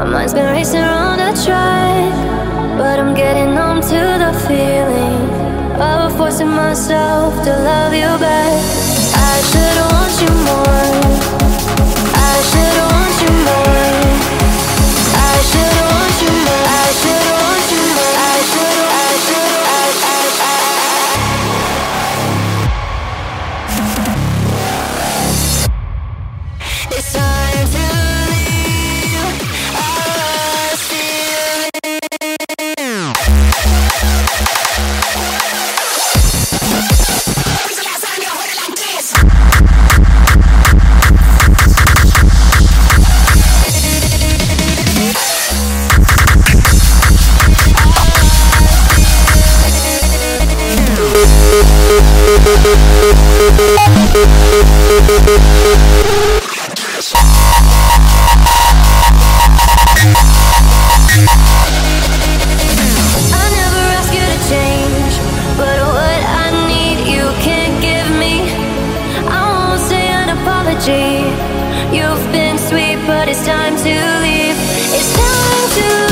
My mind's been racing around a track, but I'm getting numb to the feeling of forcing myself to love you back. I should want you more. You've been sweet, but it's time to leave. It's time to.